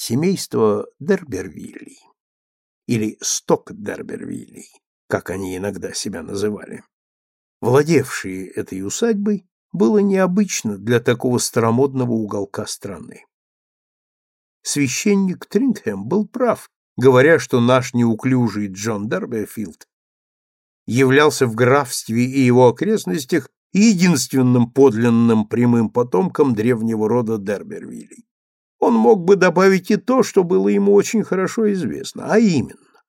Семейство Дербервиллей, или Сток-Дербервиллей, как они иногда себя называли, владевшие этой усадьбой, было необычно для такого старомодного уголка страны. Священник Трингхэм был прав, говоря, что наш неуклюжий Джон Дерберфилд являлся в графстве и его окрестностях единственным подлинным прямым потомком древнего рода Дербервилей. Он мог бы добавить и то, что было ему очень хорошо известно, а именно,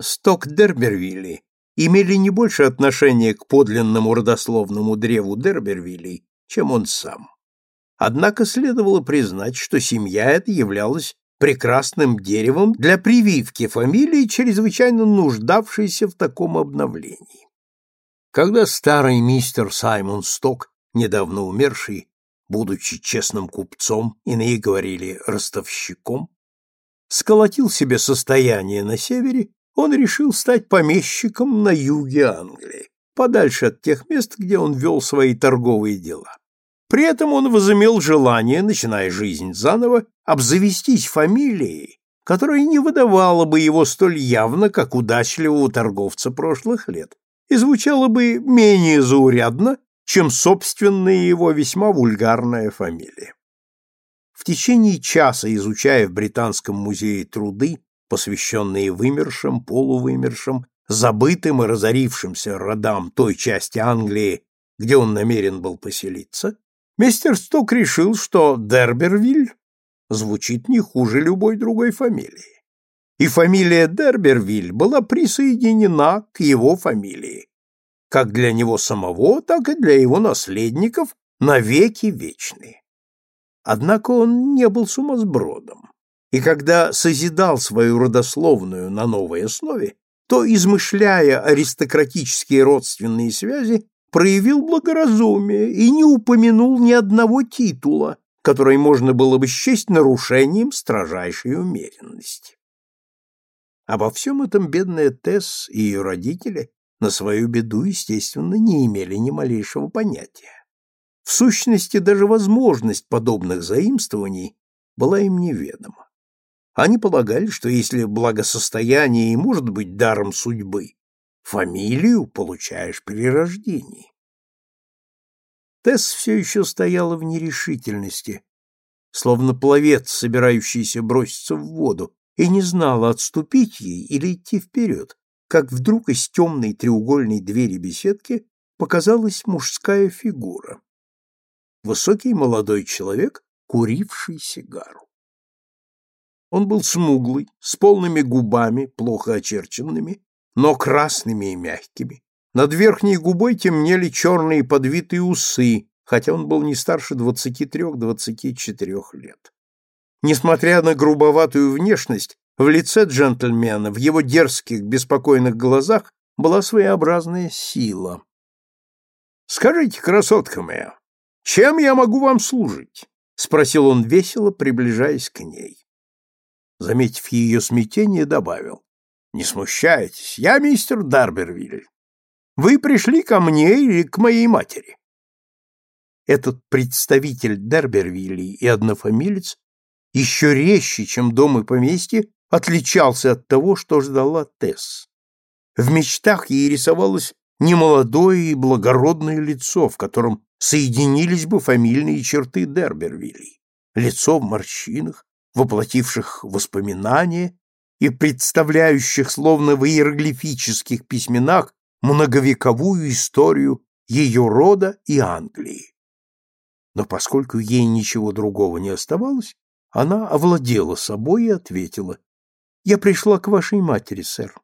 сток Дербервилли имели не больше отношения к подлинному родословному древу Дербервилей, чем он сам. Однако следовало признать, что семья эта являлась прекрасным деревом для прививки фамилии, чрезвычайно нуждавшейся в таком обновлении. Когда старый мистер Саймон Сток, недавно умерший, будучи честным купцом, иные говорили ростовщиком, сколотил себе состояние на севере, он решил стать помещиком на юге Англии, подальше от тех мест, где он вел свои торговые дела. При этом он возымел желание, начиная жизнь заново, обзавестись фамилией, которая не выдавала бы его столь явно, как удачливого торговца прошлых лет, и звучала бы менее заурядно, чем собственная его весьма вульгарная фамилия. В течение часа, изучая в Британском музее труды, посвященные вымершим, полувымершим, забытым и разорившимся родам той части Англии, где он намерен был поселиться, мистер Сток решил, что Дербервиль звучит не хуже любой другой фамилии. И фамилия Дербервиль была присоединена к его фамилии, как для него самого, так и для его наследников навеки вечные. Однако он не был сумасбродом, и когда созидал свою родословную на новой основе, то, измышляя аристократические родственные связи, проявил благоразумие и не упомянул ни одного титула, который можно было бы счесть нарушением строжайшей умеренности. Обо всем этом бедная Тесс и ее родители на свою беду, естественно, не имели ни малейшего понятия. В сущности, даже возможность подобных заимствований была им неведома. Они полагали, что если благосостояние и может быть даром судьбы, фамилию получаешь при рождении. Тесс все еще стояла в нерешительности, словно пловец, собирающийся броситься в воду, и не знала, отступить ей или идти вперед, как вдруг из темной треугольной двери беседки показалась мужская фигура. Высокий молодой человек, куривший сигару. Он был смуглый, с полными губами, плохо очерченными, но красными и мягкими. Над верхней губой темнели черные подвитые усы, хотя он был не старше двадцати трех-двадцати четырех лет. Несмотря на грубоватую внешность, в лице джентльмена, в его дерзких, беспокойных глазах была своеобразная сила. «Скажите, красотка моя, чем я могу вам служить?» — спросил он весело, приближаясь к ней. Заметив ее смятение, добавил. «Не смущайтесь, я мистер Дарбервиль. Вы пришли ко мне или к моей матери?» Этот представитель Дербервилли и однофамилец еще резче, чем дом и поместье, отличался от того, что ждала Тесс. В мечтах ей рисовалось немолодое и благородное лицо, в котором соединились бы фамильные черты Дербервилей. Лицо в морщинах, воплотивших воспоминания и представляющих, словно в иероглифических письменах, многовековую историю ее рода и Англии. Но поскольку ей ничего другого не оставалось, она овладела собой и ответила я пришла к вашей матери, сэр.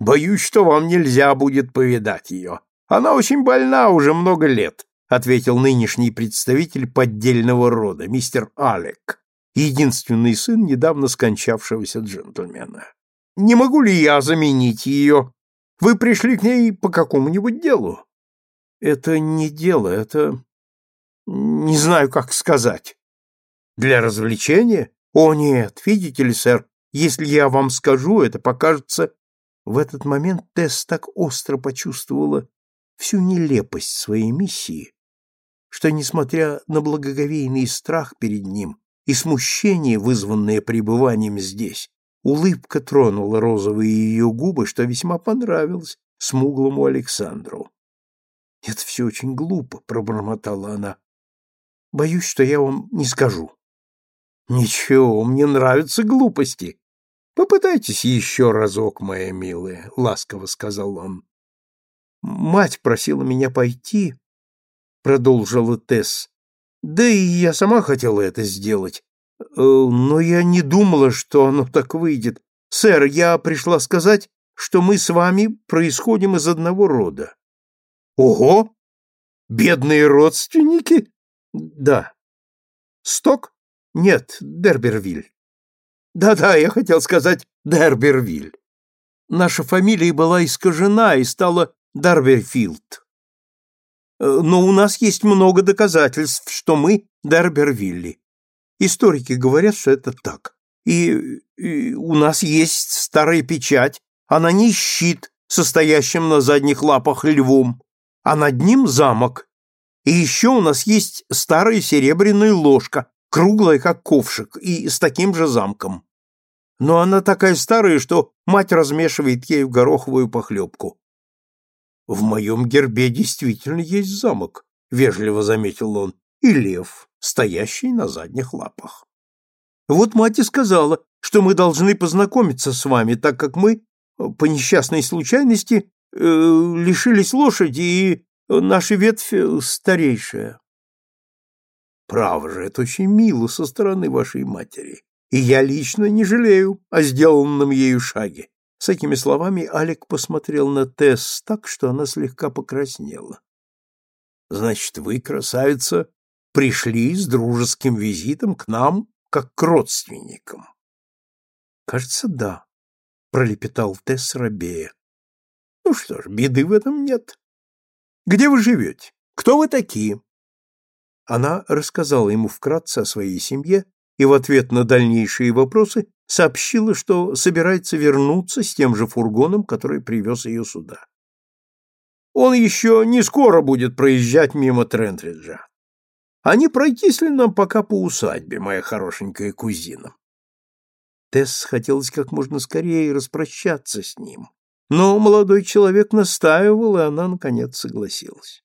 Боюсь, что вам нельзя будет повидать ее. Она очень больна уже много лет, ответил нынешний представитель поддельного рода, мистер Алек, единственный сын недавно скончавшегося джентльмена. Не могу ли я заменить ее? Вы пришли к ней по какому-нибудь делу? Это не дело, это... Не знаю, как сказать. Для развлечения? О, нет, видите ли, сэр, если я вам скажу, это покажется... В этот момент Тесс так остро почувствовала всю нелепость своей миссии, что, несмотря на благоговейный страх перед ним и смущение, вызванное пребыванием здесь, улыбка тронула розовые ее губы, что весьма понравилось смуглому Александру. «Это все очень глупо», — пробормотала она. «Боюсь, что я вам не скажу». «Ничего, мне нравятся глупости. Попытайтесь еще разок, моя милая», — ласково сказал он. «Мать просила меня пойти», — продолжила Тесс. «Да и я сама хотела это сделать. Э, но я не думала, что оно так выйдет. Сэр, я пришла сказать, что мы с вами происходим из одного рода». «Ого! Бедные родственники?» «Да». «Сток?» «Нет, Дербервиль». Да-да, я хотел сказать Дербервиль. Наша фамилия была искажена и стала Дарберфилд. Э, но у нас есть много доказательств, что мы Дарбервилли. Историки говорят, что это так. И, и у нас есть старая печать, а на ней щит, состоящим на задних лапах львом, а над ним замок. И еще у нас есть старая серебряная ложка, круглая, как ковшик, и с таким же замком но она такая старая, что мать размешивает ею гороховую похлебку. «В моем гербе действительно есть замок», — вежливо заметил он, — «и лев, стоящий на задних лапах». «Вот мать и сказала, что мы должны познакомиться с вами, так как мы, по несчастной случайности, э, лишились лошади, и наша ветвь старейшая». «Право же, это очень мило со стороны вашей матери и я лично не жалею о сделанном ею шаге. С этими словами Алик посмотрел на Тесс так, что она слегка покраснела. Значит, вы, красавица, пришли с дружеским визитом к нам, как к родственникам. Кажется, да, пролепетал Тесс рабея. Ну что ж, беды в этом нет. Где вы живете? Кто вы такие? Она рассказала ему вкратце о своей семье и в ответ на дальнейшие вопросы сообщила, что собирается вернуться с тем же фургоном, который привез ее сюда. Он еще не скоро будет проезжать мимо Трентриджа. А не пройтись ли нам пока по усадьбе, моя хорошенькая кузина? Тесс хотелось как можно скорее распрощаться с ним, но молодой человек настаивал, и она, наконец, согласилась.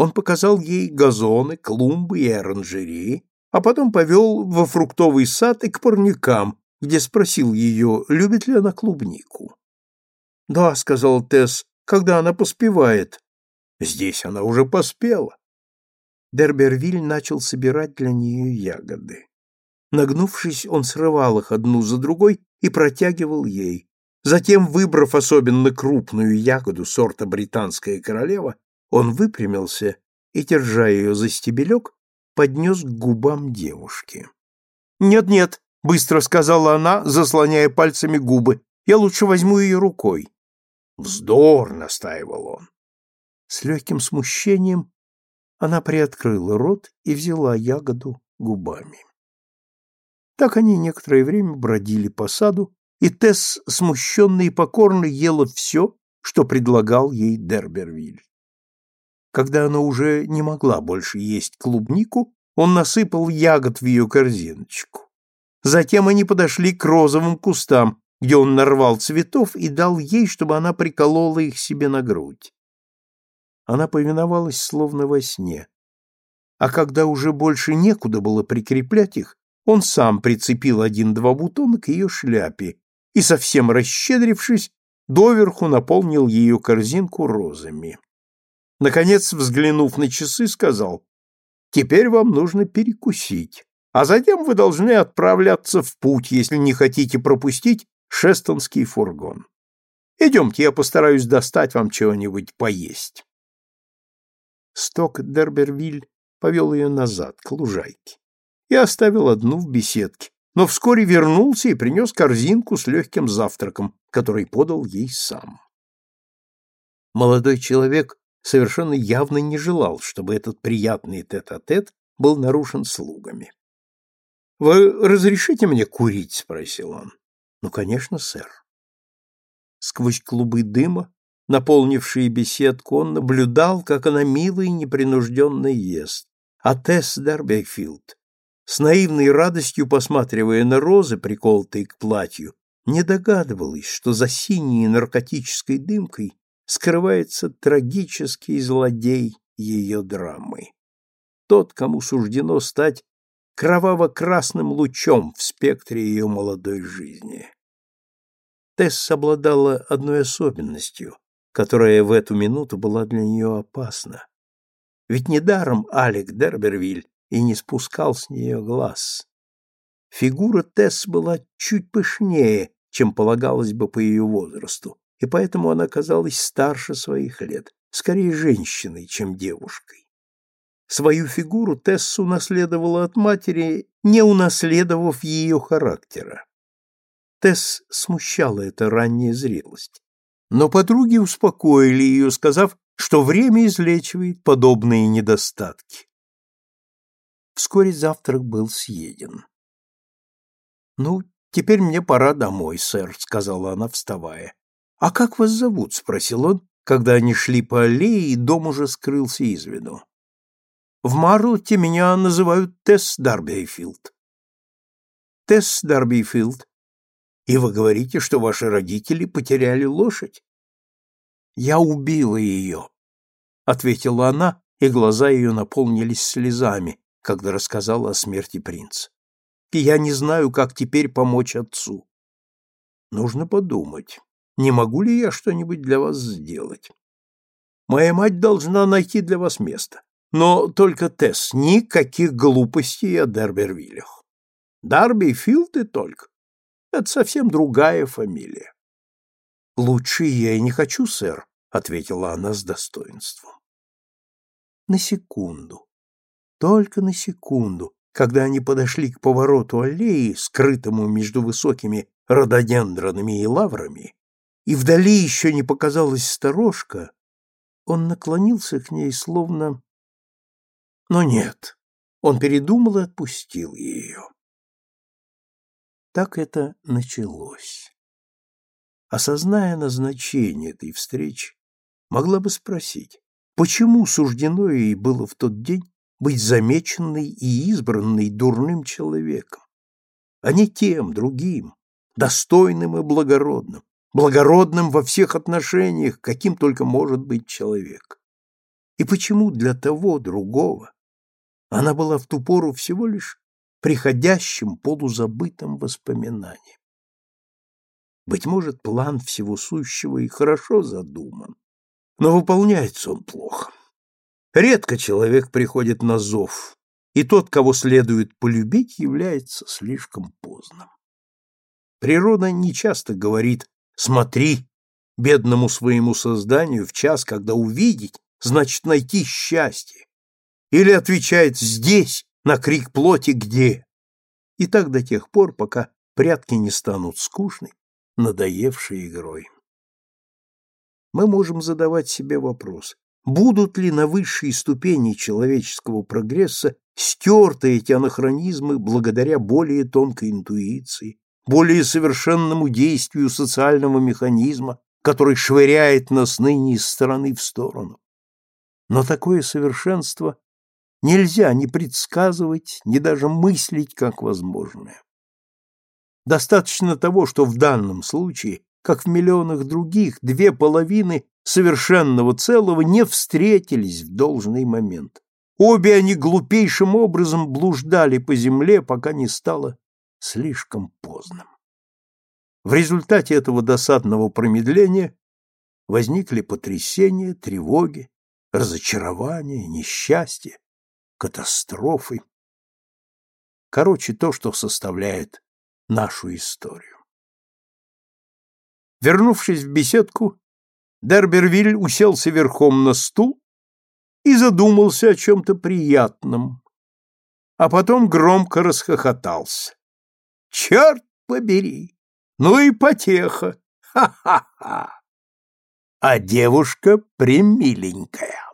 Он показал ей газоны, клумбы и оранжереи, а потом повел во фруктовый сад и к парникам, где спросил ее, любит ли она клубнику. «Да», — сказал Тесс, — «когда она поспевает». «Здесь она уже поспела». Дербервиль начал собирать для нее ягоды. Нагнувшись, он срывал их одну за другой и протягивал ей. Затем, выбрав особенно крупную ягоду сорта британская королева, он выпрямился и, держа ее за стебелек, поднес к губам девушки. «Нет-нет», — быстро сказала она, заслоняя пальцами губы, — «я лучше возьму ее рукой». «Вздор!» — настаивал он. С легким смущением она приоткрыла рот и взяла ягоду губами. Так они некоторое время бродили по саду, и Тесс, смущенная и покорно, ела все, что предлагал ей Дербервиль. Когда она уже не могла больше есть клубнику, он насыпал ягод в ее корзиночку. Затем они подошли к розовым кустам, где он нарвал цветов и дал ей, чтобы она приколола их себе на грудь. Она повиновалась словно во сне. А когда уже больше некуда было прикреплять их, он сам прицепил один-два бутона к ее шляпе и, совсем расщедрившись, доверху наполнил ее корзинку розами. Наконец, взглянув на часы, сказал, «Теперь вам нужно перекусить, а затем вы должны отправляться в путь, если не хотите пропустить шестонский фургон. Идемте, я постараюсь достать вам чего-нибудь поесть». Сток Дербервиль повел ее назад, к лужайке, и оставил одну в беседке, но вскоре вернулся и принес корзинку с легким завтраком, который подал ей сам. Молодой человек совершенно явно не желал, чтобы этот приятный тет-а-тет -тет был нарушен слугами. «Вы разрешите мне курить?» — спросил он. «Ну, конечно, сэр». Сквозь клубы дыма, наполнившие беседку, он наблюдал, как она мило и непринужденно ест, а Тесс Дербейфилд с наивной радостью посматривая на розы, приколотые к платью, не догадывалась, что за синей наркотической дымкой скрывается трагический злодей ее драмы. Тот, кому суждено стать кроваво-красным лучом в спектре ее молодой жизни. Тесс обладала одной особенностью, которая в эту минуту была для нее опасна. Ведь недаром Алек Дербервиль и не спускал с нее глаз. Фигура Тесс была чуть пышнее, чем полагалось бы по ее возрасту, и поэтому она казалась старше своих лет, скорее женщиной, чем девушкой. Свою фигуру Тесс унаследовала от матери, не унаследовав ее характера. Тесс смущала эта ранняя зрелость. Но подруги успокоили ее, сказав, что время излечивает подобные недостатки. Вскоре завтрак был съеден. «Ну, теперь мне пора домой, сэр», — сказала она, вставая. «А как вас зовут?» — спросил он, когда они шли по аллее, и дом уже скрылся из виду. «В Марлоте меня называют Тесс Дарбейфилд». «Тесс Дарбейфилд, и вы говорите, что ваши родители потеряли лошадь?» «Я убила ее», — ответила она, и глаза ее наполнились слезами, когда рассказала о смерти принца. «И я не знаю, как теперь помочь отцу». «Нужно подумать, не могу ли я что-нибудь для вас сделать? Моя мать должна найти для вас место. Но только Тесс, никаких глупостей о Дербервиллях. Дарби Филд и только. Это совсем другая фамилия. Лучше я и не хочу, сэр, ответила она с достоинством. На секунду, только на секунду, когда они подошли к повороту аллеи, скрытому между высокими рододендронами и лаврами, и вдали еще не показалась сторожка, он наклонился к ней, словно... Но нет, он передумал и отпустил ее. Так это началось. Осозная назначение этой встречи, могла бы спросить, почему суждено ей было в тот день быть замеченной и избранной дурным человеком, а не тем, другим, достойным и благородным, благородным во всех отношениях, каким только может быть человек. И почему для того другого она была в ту пору всего лишь приходящим полузабытым воспоминанием? Быть может, план всего сущего и хорошо задуман, но выполняется он плохо. Редко человек приходит на зов, и тот, кого следует полюбить, является слишком поздным. Природа нечасто говорит Смотри, бедному своему созданию в час, когда увидеть, значит найти счастье. Или отвечает «здесь» на крик плоти «где?». И так до тех пор, пока прятки не станут скучной, надоевшей игрой. Мы можем задавать себе вопрос, будут ли на высшей ступени человеческого прогресса стерты эти анахронизмы благодаря более тонкой интуиции, более совершенному действию социального механизма, который швыряет нас ныне из стороны в сторону. Но такое совершенство нельзя ни предсказывать, ни даже мыслить как возможное. Достаточно того, что в данном случае, как в миллионах других, две половины совершенного целого не встретились в должный момент. Обе они глупейшим образом блуждали по земле, пока не стало слишком поздным. В результате этого досадного промедления возникли потрясения, тревоги, разочарования, несчастья, катастрофы. Короче, то, что составляет нашу историю. Вернувшись в беседку, Дербервиль уселся верхом на стул и задумался о чем-то приятном, а потом громко расхохотался. Черт побери! Ну и потеха! Ха-ха-ха! А девушка примиленькая.